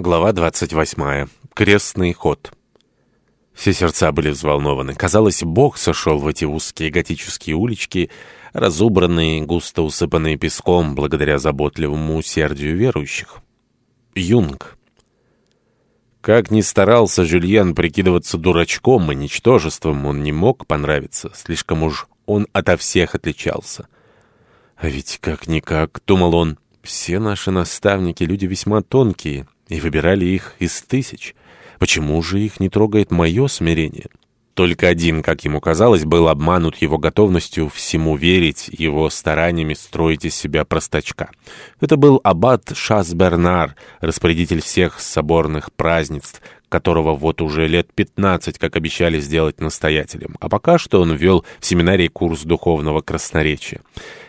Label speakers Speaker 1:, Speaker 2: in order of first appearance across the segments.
Speaker 1: Глава 28. Крестный ход. Все сердца были взволнованы. Казалось, Бог сошел в эти узкие готические улички, разубранные, густо усыпанные песком, благодаря заботливому усердию верующих. Юнг. Как ни старался Жюльен прикидываться дурачком и ничтожеством, он не мог понравиться. Слишком уж он ото всех отличался. А ведь как-никак, думал он, все наши наставники — люди весьма тонкие — и выбирали их из тысяч. Почему же их не трогает мое смирение? Только один, как ему казалось, был обманут его готовностью всему верить, его стараниями строить из себя простачка. Это был аббат Шас-Бернар, распорядитель всех соборных празднеств, которого вот уже лет 15, как обещали сделать настоятелем, а пока что он вел в семинарии курс духовного красноречия.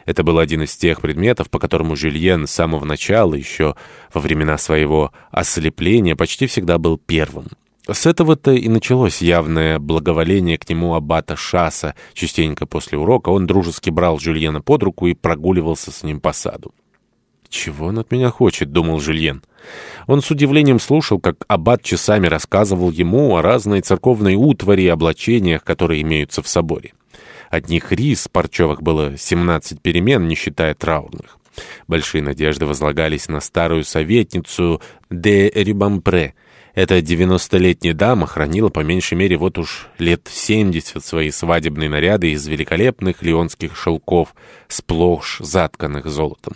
Speaker 1: Это был один из тех предметов, по которому Жюльен с самого начала, еще во времена своего ослепления, почти всегда был первым. С этого-то и началось явное благоволение к нему аббата Шаса. Частенько после урока он дружески брал Жюльена под руку и прогуливался с ним по саду. «Чего он от меня хочет?» — думал Жюльен. Он с удивлением слушал, как аббат часами рассказывал ему о разной церковной утвари и облачениях, которые имеются в соборе. Одних рис парчевых было 17 перемен, не считая траурных. Большие надежды возлагались на старую советницу де Рюбампре. Эта девяностолетняя дама хранила по меньшей мере вот уж лет семьдесят свои свадебные наряды из великолепных леонских шелков, сплошь затканных золотом.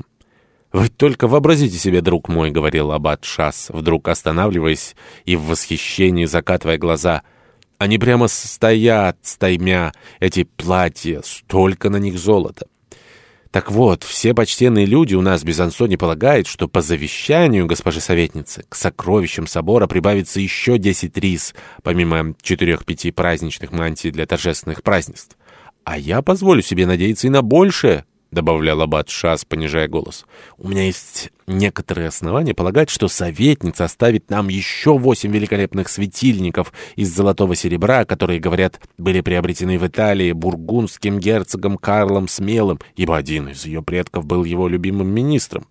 Speaker 1: «Вы только вообразите себе, друг мой», — говорил аббат Шас, вдруг останавливаясь и в восхищении закатывая глаза. «Они прямо стоят, стаймя, эти платья, столько на них золота». Так вот, все почтенные люди у нас без Ансони полагают, что по завещанию госпожи советницы к сокровищам собора прибавится еще десять рис, помимо четырех-пяти праздничных мантий для торжественных празднеств. А я позволю себе надеяться и на большее, — добавлял аббат Шас, понижая голос. «У меня есть некоторые основания полагать, что советница оставит нам еще восемь великолепных светильников из золотого серебра, которые, говорят, были приобретены в Италии бургундским герцогом Карлом Смелым, ибо один из ее предков был его любимым министром».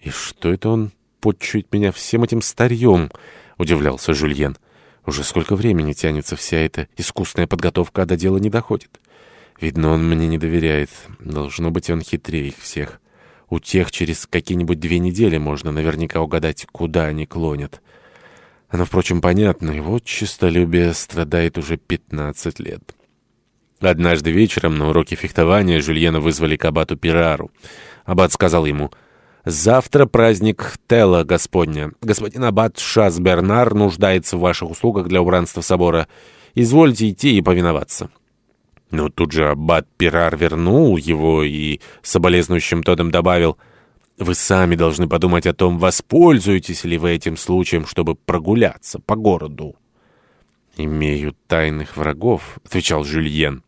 Speaker 1: «И что это он подчует меня всем этим старьем?» — удивлялся Жюльен. «Уже сколько времени тянется вся эта искусная подготовка, а до дела не доходит». Видно, он мне не доверяет. Должно быть, он хитрее их всех. У тех через какие-нибудь две недели можно наверняка угадать, куда они клонят. Оно, впрочем, понятно. Его честолюбие страдает уже 15 лет. Однажды вечером на уроке фехтования Жульена вызвали к аббату Пирару. Аббат сказал ему, «Завтра праздник Тела Господня. Господин аббат Шас Бернар нуждается в ваших услугах для убранства собора. Извольте идти и повиноваться». Но тут же аббат Пирар вернул его и соболезнующим тодом добавил, «Вы сами должны подумать о том, воспользуетесь ли вы этим случаем, чтобы прогуляться по городу». «Имею тайных врагов», — отвечал Жюльен.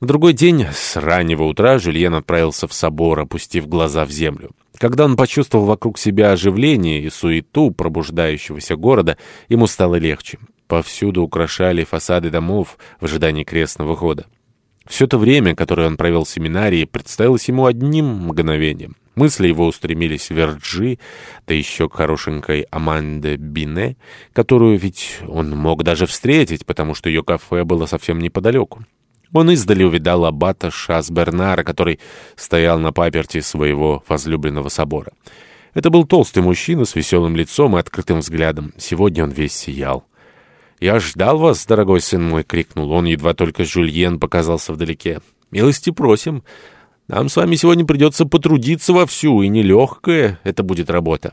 Speaker 1: На другой день, с раннего утра, Жюльен отправился в собор, опустив глаза в землю. Когда он почувствовал вокруг себя оживление и суету пробуждающегося города, ему стало легче. Повсюду украшали фасады домов в ожидании крестного хода. Все то время, которое он провел в семинарии, представилось ему одним мгновением. Мысли его устремились в Верджи, да еще к хорошенькой Аманде Бине, которую ведь он мог даже встретить, потому что ее кафе было совсем неподалеку. Он издали увидал аббата Шас-Бернара, который стоял на паперти своего возлюбленного собора. Это был толстый мужчина с веселым лицом и открытым взглядом. Сегодня он весь сиял. «Я ждал вас, дорогой сын мой!» — крикнул он, едва только Жюльен показался вдалеке. «Милости просим. Нам с вами сегодня придется потрудиться вовсю, и нелегкая это будет работа.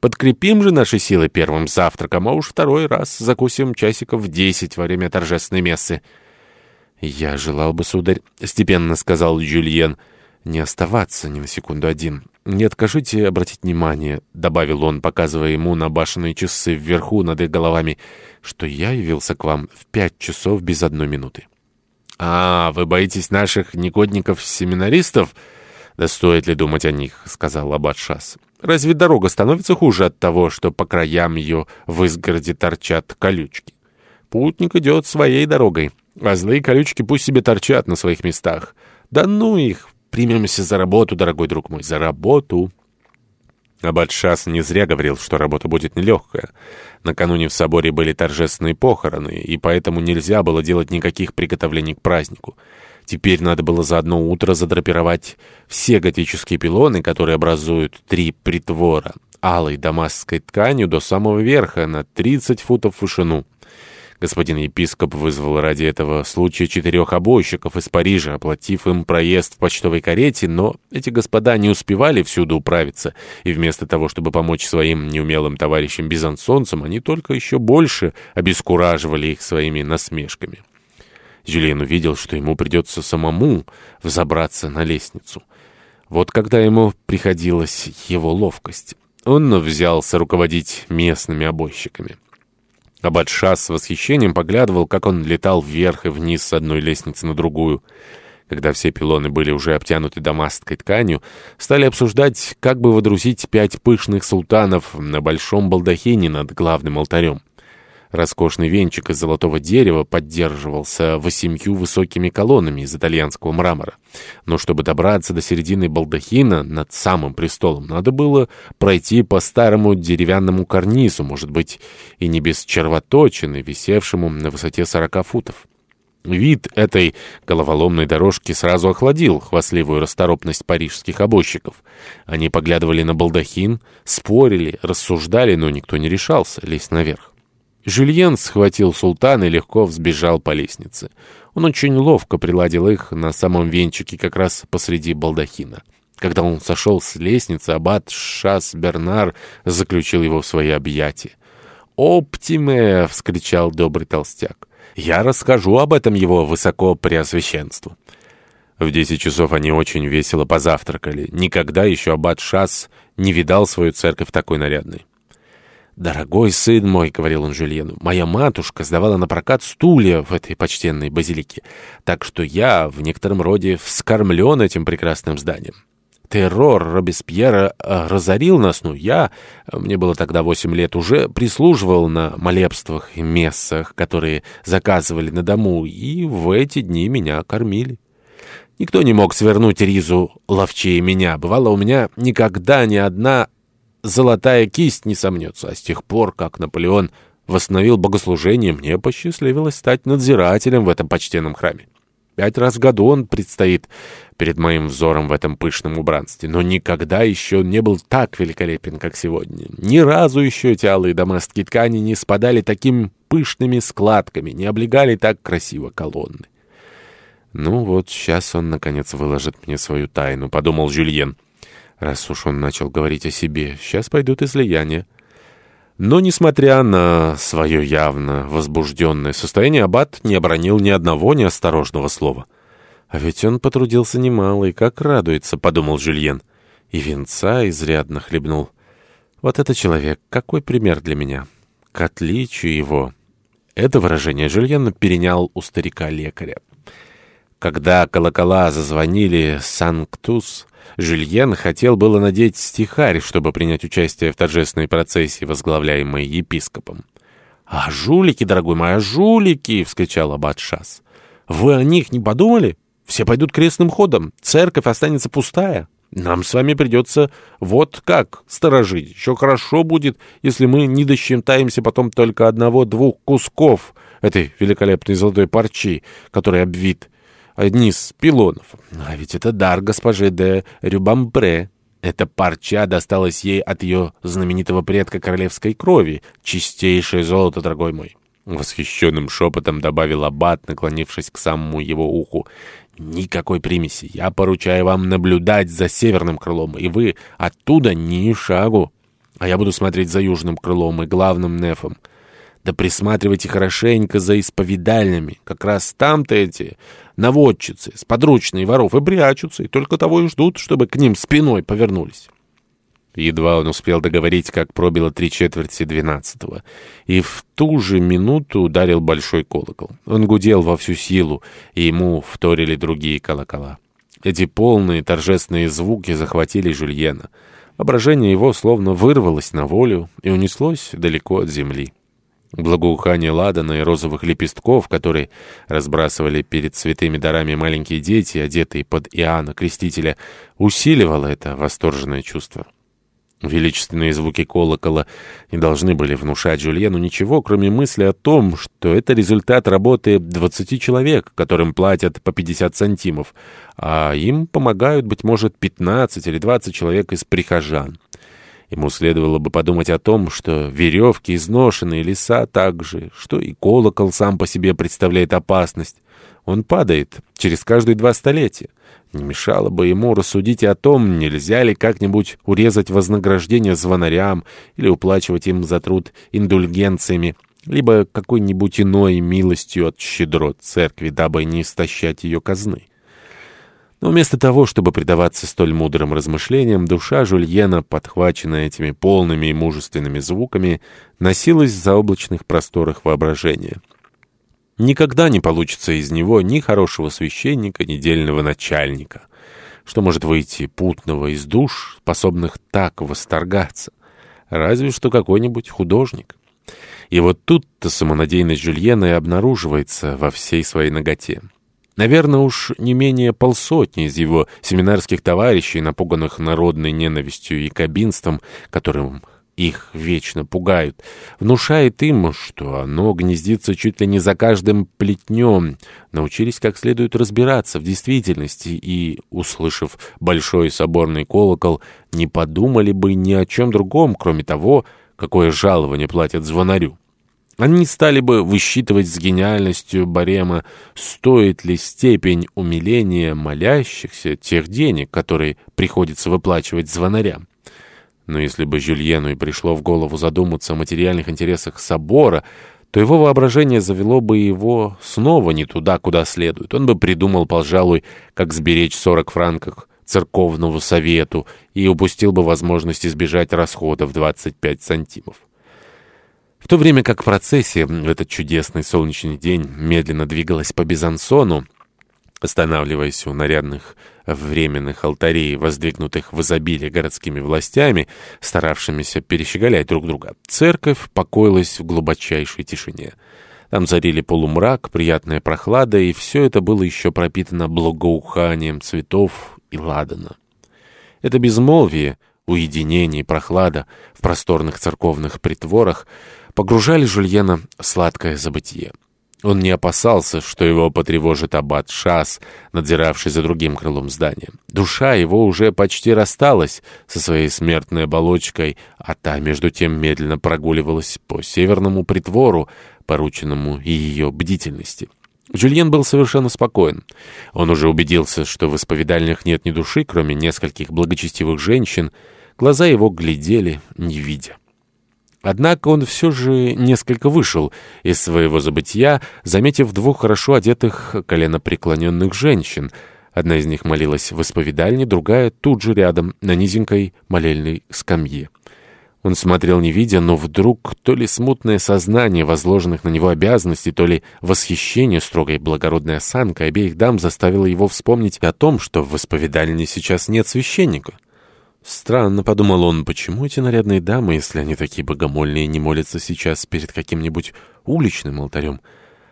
Speaker 1: Подкрепим же наши силы первым завтраком, а уж второй раз закусим часиков в десять во время торжественной мессы». «Я желал бы, сударь», — степенно сказал Жюльен, — «не оставаться ни на секунду один». «Не откажите обратить внимание», — добавил он, показывая ему на башенные часы вверху над их головами, «что я явился к вам в пять часов без одной минуты». «А, вы боитесь наших негодников-семинаристов?» «Да стоит ли думать о них?» — сказал Аббат Шас. «Разве дорога становится хуже от того, что по краям ее в изгороде торчат колючки? Путник идет своей дорогой, а злые колючки пусть себе торчат на своих местах. Да ну их, Примемся за работу, дорогой друг мой, за работу. Аббат Шас не зря говорил, что работа будет нелегкая. Накануне в соборе были торжественные похороны, и поэтому нельзя было делать никаких приготовлений к празднику. Теперь надо было за одно утро задрапировать все готические пилоны, которые образуют три притвора, алой дамасской тканью до самого верха на 30 футов в вышину. Господин епископ вызвал ради этого случая четырех обойщиков из Парижа, оплатив им проезд в почтовой карете, но эти господа не успевали всюду управиться, и вместо того, чтобы помочь своим неумелым товарищам-бизансонцам, они только еще больше обескураживали их своими насмешками. Жюльен увидел, что ему придется самому взобраться на лестницу. Вот когда ему приходилась его ловкость. Он взялся руководить местными обойщиками. Абадша с восхищением поглядывал, как он летал вверх и вниз с одной лестницы на другую. Когда все пилоны были уже обтянуты дамасской тканью, стали обсуждать, как бы водрузить пять пышных султанов на большом балдахине над главным алтарем. Роскошный венчик из золотого дерева поддерживался восемью высокими колоннами из итальянского мрамора. Но чтобы добраться до середины балдахина над самым престолом, надо было пройти по старому деревянному карнизу, может быть, и не без червоточины, висевшему на высоте сорока футов. Вид этой головоломной дорожки сразу охладил хвастливую расторопность парижских обойщиков. Они поглядывали на балдахин, спорили, рассуждали, но никто не решался лезть наверх. Жюльен схватил султана и легко взбежал по лестнице. Он очень ловко приладил их на самом венчике как раз посреди балдахина. Когда он сошел с лестницы, аббат Шас Бернар заключил его в свои объятия. «Оптиме!» — вскричал добрый толстяк. «Я расскажу об этом его высоко преосвященству». В десять часов они очень весело позавтракали. Никогда еще аббат Шас не видал свою церковь такой нарядной. «Дорогой сын мой», — говорил он Жюльену, — «моя матушка сдавала на прокат стулья в этой почтенной базилике, так что я в некотором роде вскормлен этим прекрасным зданием». Террор Робеспьера э, разорил нас, ну я, мне было тогда восемь лет, уже прислуживал на молебствах и мессах, которые заказывали на дому, и в эти дни меня кормили. Никто не мог свернуть ризу ловчее меня. Бывало, у меня никогда ни одна золотая кисть не сомнется. А с тех пор, как Наполеон восстановил богослужение, мне посчастливилось стать надзирателем в этом почтенном храме. Пять раз в году он предстоит перед моим взором в этом пышном убранстве, но никогда еще не был так великолепен, как сегодня. Ни разу еще эти алые дамасские ткани не спадали такими пышными складками, не облегали так красиво колонны. «Ну вот, сейчас он, наконец, выложит мне свою тайну», — подумал Жюльен. Раз уж он начал говорить о себе, сейчас пойдут излияния. Но, несмотря на свое явно возбужденное состояние, Аббат не обронил ни одного неосторожного слова. «А ведь он потрудился немало, и как радуется», — подумал Жюльен. И венца изрядно хлебнул. «Вот это человек, какой пример для меня! К отличию его!» Это выражение Жюльен перенял у старика-лекаря. Когда колокола зазвонили «Санктус», Жюльен хотел было надеть стихарь, чтобы принять участие в торжественной процессии, возглавляемой епископом. «А жулики, дорогой мой, а жулики!» — вскричал аббат Шас. «Вы о них не подумали? Все пойдут крестным ходом, церковь останется пустая. Нам с вами придется вот как сторожить. Еще хорошо будет, если мы не досчитаемся потом только одного-двух кусков этой великолепной золотой парчи, который обвит одни из пилонов. А ведь это дар госпожи де Рюбампре. Эта парча досталась ей от ее знаменитого предка королевской крови. Чистейшее золото, дорогой мой. Восхищенным шепотом добавил Аббат, наклонившись к самому его уху. «Никакой примеси. Я поручаю вам наблюдать за северным крылом, и вы оттуда ни шагу. А я буду смотреть за южным крылом и главным нефом. Да присматривайте хорошенько за исповедальнями. Как раз там-то эти наводчицы с подручной воров и прячутся, и только того и ждут, чтобы к ним спиной повернулись. Едва он успел договорить, как пробило три четверти двенадцатого, и в ту же минуту ударил большой колокол. Он гудел во всю силу, и ему вторили другие колокола. Эти полные торжественные звуки захватили Жюльена. Воображение его словно вырвалось на волю и унеслось далеко от земли. Благоухание ладана и розовых лепестков, которые разбрасывали перед святыми дарами маленькие дети, одетые под Иоанна Крестителя, усиливало это восторженное чувство. Величественные звуки колокола не должны были внушать Жюльену ничего, кроме мысли о том, что это результат работы 20 человек, которым платят по 50 сантимов, а им помогают, быть может, 15 или 20 человек из прихожан. Ему следовало бы подумать о том, что веревки изношенные, леса также, что и колокол сам по себе представляет опасность. Он падает через каждые два столетия. Не мешало бы ему рассудить о том, нельзя ли как-нибудь урезать вознаграждение звонарям или уплачивать им за труд индульгенциями, либо какой-нибудь иной милостью от щедрот церкви, дабы не истощать ее казны. Но вместо того, чтобы предаваться столь мудрым размышлениям, душа Жульена, подхваченная этими полными и мужественными звуками, носилась в заоблачных просторах воображения. Никогда не получится из него ни хорошего священника, ни дельного начальника. Что может выйти путного из душ, способных так восторгаться? Разве что какой-нибудь художник. И вот тут-то самонадеянность Жюльена и обнаруживается во всей своей ноготе. Наверное, уж не менее полсотни из его семинарских товарищей, напуганных народной ненавистью и кабинством, которым их вечно пугают, внушает им, что оно гнездится чуть ли не за каждым плетнем, научились как следует разбираться в действительности и, услышав большой соборный колокол, не подумали бы ни о чем другом, кроме того, какое жалование платят звонарю. Они стали бы высчитывать с гениальностью Барема, стоит ли степень умиления молящихся тех денег, которые приходится выплачивать звонарям. Но если бы Жюльену и пришло в голову задуматься о материальных интересах собора, то его воображение завело бы его снова не туда, куда следует. Он бы придумал, пожалуй, как сберечь 40 франков церковному совету и упустил бы возможность избежать расходов 25 сантимов. В то время как процессия в этот чудесный солнечный день медленно двигалась по Бизансону, останавливаясь у нарядных временных алтарей, воздвигнутых в изобилии городскими властями, старавшимися перещеголять друг друга, церковь покоилась в глубочайшей тишине. Там царили полумрак, приятная прохлада, и все это было еще пропитано благоуханием цветов и ладана. Это безмолвие, уединение и прохлада в просторных церковных притворах погружали Жульена в сладкое забытие. Он не опасался, что его потревожит аббат Шас, надзиравший за другим крылом здания. Душа его уже почти рассталась со своей смертной оболочкой, а та, между тем, медленно прогуливалась по северному притвору, порученному ее бдительности. Жюльен был совершенно спокоен. Он уже убедился, что в исповедальнях нет ни души, кроме нескольких благочестивых женщин. Глаза его глядели, не видя. Однако он все же несколько вышел из своего забытия, заметив двух хорошо одетых коленопреклоненных женщин. Одна из них молилась в исповедальне, другая тут же рядом, на низенькой молельной скамье. Он смотрел не видя, но вдруг то ли смутное сознание возложенных на него обязанностей, то ли восхищение строгой благородной осанкой обеих дам заставило его вспомнить о том, что в исповедальне сейчас нет священника. Странно, подумал он, почему эти нарядные дамы, если они такие богомольные, не молятся сейчас перед каким-нибудь уличным алтарем?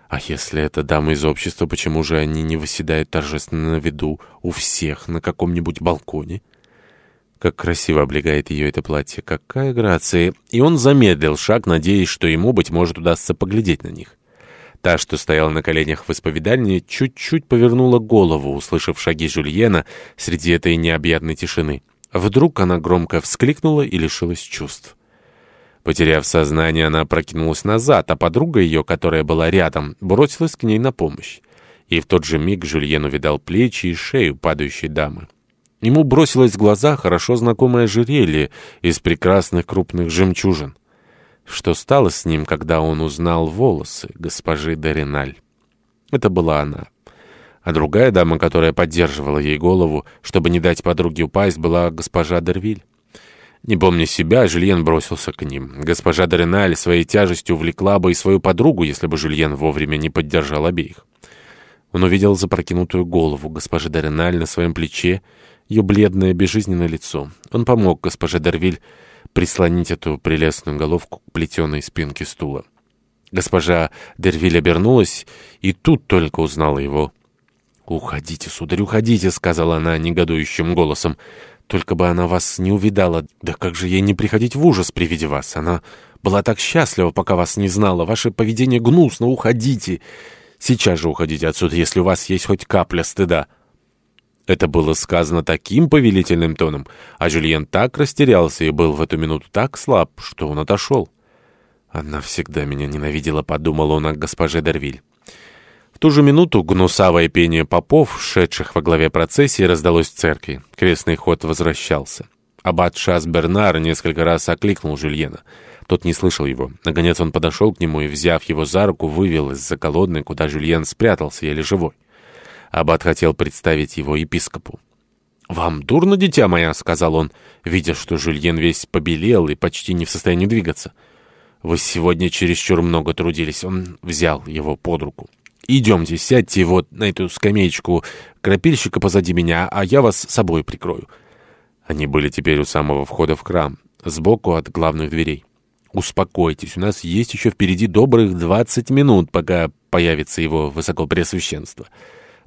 Speaker 1: А если это дамы из общества, почему же они не выседают торжественно на виду у всех на каком-нибудь балконе? Как красиво облегает ее это платье, какая грация! И он замедлил шаг, надеясь, что ему, быть может, удастся поглядеть на них. Та, что стояла на коленях в исповедальне, чуть-чуть повернула голову, услышав шаги Жюльена среди этой необъятной тишины. Вдруг она громко вскликнула и лишилась чувств. Потеряв сознание, она прокинулась назад, а подруга ее, которая была рядом, бросилась к ней на помощь. И в тот же миг Жюльен увидал плечи и шею падающей дамы. Ему бросилось в глаза хорошо знакомое жерелье из прекрасных крупных жемчужин. Что стало с ним, когда он узнал волосы госпожи Дориналь? Это была она. А другая дама, которая поддерживала ей голову, чтобы не дать подруге упасть, была госпожа Дервиль. Не помня себя, Жюльен бросился к ним. Госпожа Дореналь своей тяжестью увлекла бы и свою подругу, если бы Жюльен вовремя не поддержал обеих. Он увидел запрокинутую голову госпожи Дореналь на своем плече, ее бледное безжизненное лицо. Он помог госпоже Дервиль прислонить эту прелестную головку к плетеной спинке стула. Госпожа Дервиль обернулась и тут только узнала его. «Уходите, сударь, уходите», — сказала она негодующим голосом. только бы она вас не увидала. Да как же ей не приходить в ужас при виде вас? Она была так счастлива, пока вас не знала. Ваше поведение гнусно, уходите. Сейчас же уходите отсюда, если у вас есть хоть капля стыда». Это было сказано таким повелительным тоном, а Жюльен так растерялся и был в эту минуту так слаб, что он отошел. «Она всегда меня ненавидела», — подумал он о госпоже Дервиль. Ту же минуту гнусавое пение попов, шедших во главе процессии, раздалось в церкви. Крестный ход возвращался. Аббат Шас Бернар несколько раз окликнул Жюльена. Тот не слышал его. Наконец он подошел к нему и, взяв его за руку, вывел из-за колодны, куда Жюльен спрятался, еле живой. Аббат хотел представить его епископу. «Вам дурно, дитя моя?» — сказал он, видя, что Жюльен весь побелел и почти не в состоянии двигаться. «Вы сегодня чересчур много трудились». Он взял его под руку. «Идемте, сядьте вот на эту скамеечку крапильщика позади меня, а я вас с собой прикрою». Они были теперь у самого входа в храм, сбоку от главных дверей. «Успокойтесь, у нас есть еще впереди добрых двадцать минут, пока появится его высокопреосвященство.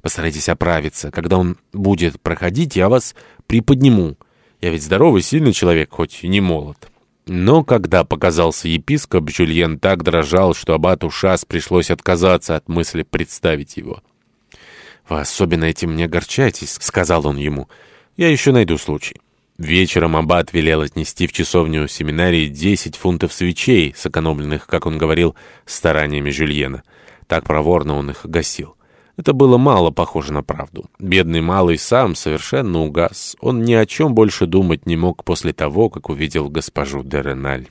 Speaker 1: Постарайтесь оправиться. Когда он будет проходить, я вас приподниму. Я ведь здоровый, сильный человек, хоть и не молод». Но когда показался епископ, Жюльен так дрожал, что аббату Шас пришлось отказаться от мысли представить его. «Вы особенно этим не огорчайтесь», — сказал он ему. «Я еще найду случай». Вечером аббат велел отнести в часовню семинарии 10 фунтов свечей, сэкономленных, как он говорил, стараниями Жюльена. Так проворно он их гасил. Это было мало похоже на правду. Бедный малый сам совершенно угас. Он ни о чем больше думать не мог после того, как увидел госпожу Дереналь.